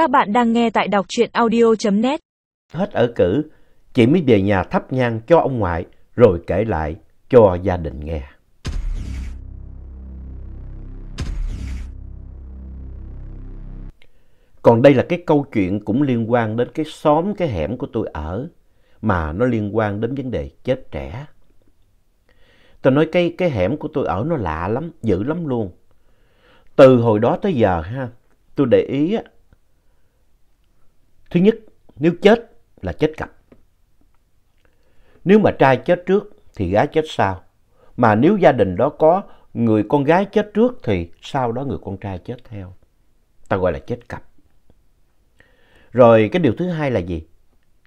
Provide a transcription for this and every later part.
Các bạn đang nghe tại đọc truyện audio.net. Hết ở cử, chị mới về nhà thắp nhang cho ông ngoại rồi kể lại cho gia đình nghe. Còn đây là cái câu chuyện cũng liên quan đến cái xóm, cái hẻm của tôi ở, mà nó liên quan đến vấn đề chết trẻ. Tôi nói cái, cái hẻm của tôi ở nó lạ lắm, dữ lắm luôn. Từ hồi đó tới giờ ha, tôi để ý á, thứ nhất, nếu chết là chết cặp. Nếu mà trai chết trước thì gái chết sau. Mà nếu gia đình đó có người con gái chết trước thì sau đó người con trai chết theo. Ta gọi là chết cặp. Rồi cái điều thứ hai là gì?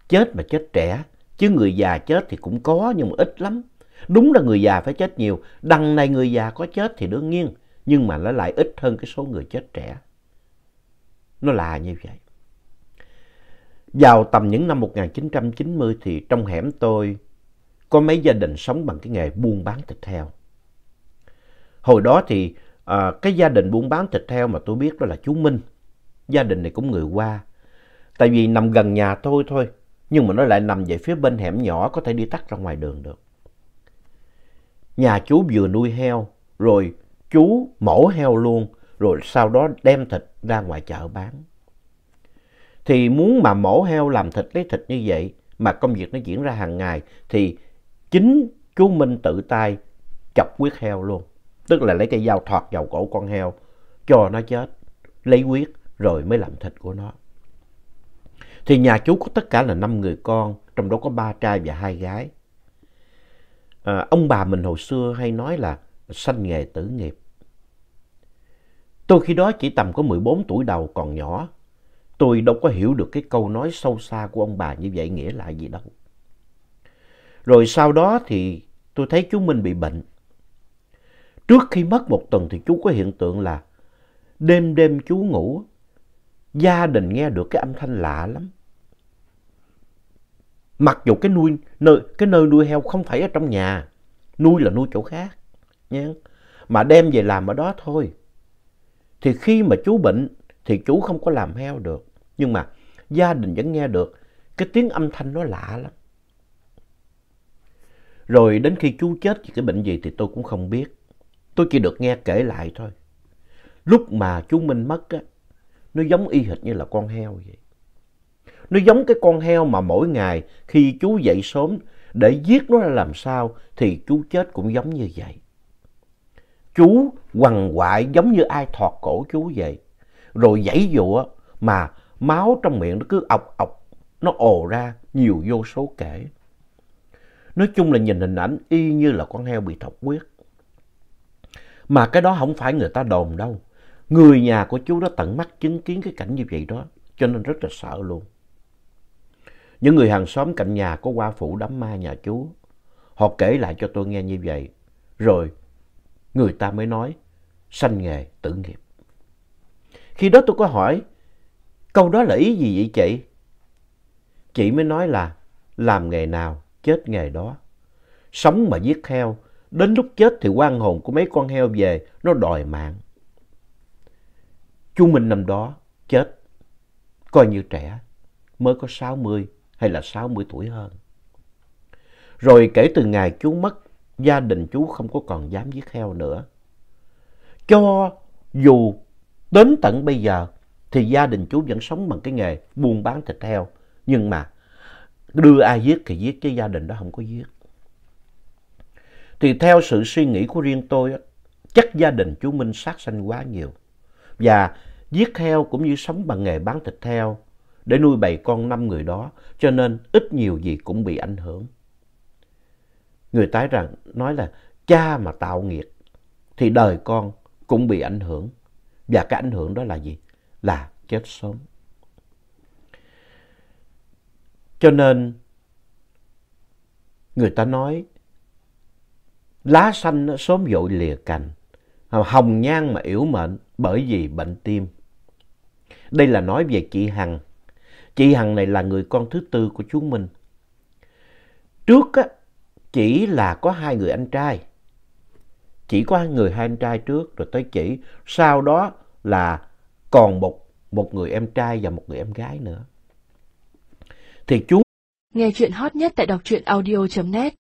Chết mà chết trẻ, chứ người già chết thì cũng có nhưng mà ít lắm. Đúng là người già phải chết nhiều, đằng này người già có chết thì đương nhiên, nhưng mà nó lại ít hơn cái số người chết trẻ. Nó là như vậy. Vào tầm những năm 1990 thì trong hẻm tôi có mấy gia đình sống bằng cái nghề buôn bán thịt heo. Hồi đó thì à, cái gia đình buôn bán thịt heo mà tôi biết đó là chú Minh. Gia đình này cũng người qua, Tại vì nằm gần nhà tôi thôi, nhưng mà nó lại nằm về phía bên hẻm nhỏ có thể đi tắt ra ngoài đường được. Nhà chú vừa nuôi heo, rồi chú mổ heo luôn, rồi sau đó đem thịt ra ngoài chợ bán. Thì muốn mà mổ heo làm thịt lấy thịt như vậy, mà công việc nó diễn ra hàng ngày, thì chính chú Minh tự tay chọc huyết heo luôn. Tức là lấy cây dao thoạt vào cổ con heo, cho nó chết, lấy huyết, rồi mới làm thịt của nó. Thì nhà chú có tất cả là năm người con, trong đó có ba trai và hai gái. À, ông bà mình hồi xưa hay nói là sanh nghề tử nghiệp. Tôi khi đó chỉ tầm có 14 tuổi đầu còn nhỏ. Tôi đâu có hiểu được cái câu nói sâu xa của ông bà như vậy nghĩa là gì đâu. Rồi sau đó thì tôi thấy chú Minh bị bệnh. Trước khi mất một tuần thì chú có hiện tượng là đêm đêm chú ngủ, gia đình nghe được cái âm thanh lạ lắm. Mặc dù cái nuôi nơi cái nơi nuôi heo không phải ở trong nhà, nuôi là nuôi chỗ khác, nha. Mà đem về làm ở đó thôi. Thì khi mà chú bệnh thì chú không có làm heo được, nhưng mà gia đình vẫn nghe được cái tiếng âm thanh nó lạ lắm. Rồi đến khi chú chết vì cái bệnh gì thì tôi cũng không biết. Tôi chỉ được nghe kể lại thôi. Lúc mà chú Minh mất á, nó giống y hệt như là con heo vậy. Nó giống cái con heo mà mỗi ngày khi chú dậy sớm để giết nó ra làm sao thì chú chết cũng giống như vậy. Chú quằn quại giống như ai thọt cổ chú vậy. Rồi giãy dụa mà máu trong miệng nó cứ ọc ọc, nó ồ ra nhiều vô số kể. Nói chung là nhìn hình ảnh y như là con heo bị thọc huyết. Mà cái đó không phải người ta đồn đâu. Người nhà của chú đó tận mắt chứng kiến cái cảnh như vậy đó, cho nên rất là sợ luôn. Những người hàng xóm cạnh nhà có qua phủ đám ma nhà chú. Họ kể lại cho tôi nghe như vậy. Rồi người ta mới nói sanh nghề tử nghiệp. Khi đó tôi có hỏi câu đó là ý gì vậy chị? Chị mới nói là làm nghề nào chết nghề đó. Sống mà giết heo, đến lúc chết thì quan hồn của mấy con heo về, nó đòi mạng. Chú Minh năm đó chết, coi như trẻ, mới có 60 hay là 60 tuổi hơn. Rồi kể từ ngày chú mất, gia đình chú không có còn dám giết heo nữa. Cho dù đến tận bây giờ thì gia đình chú vẫn sống bằng cái nghề buôn bán thịt heo. Nhưng mà đưa ai giết thì giết chứ gia đình đó không có giết. Thì theo sự suy nghĩ của riêng tôi, chắc gia đình chú Minh sát sanh quá nhiều. Và giết heo cũng như sống bằng nghề bán thịt heo để nuôi bầy con năm người đó, cho nên ít nhiều gì cũng bị ảnh hưởng. Người ta rằng nói là cha mà tạo nghiệt thì đời con cũng bị ảnh hưởng. Và cái ảnh hưởng đó là gì? Là chết sớm. Cho nên người ta nói lá xanh nó sớm dội lìa cành, hồng nhan mà yếu mệnh bởi vì bệnh tim. Đây là nói về chị Hằng. Chị Hằng này là người con thứ tư của chú Minh. Trước á, chỉ là có hai người anh trai. Chỉ có người hai anh trai trước rồi tới chỉ. Sau đó là còn một một người em trai và một người em gái nữa. Thì chú Nghe chuyện hot nhất tại đọc truyện audio.net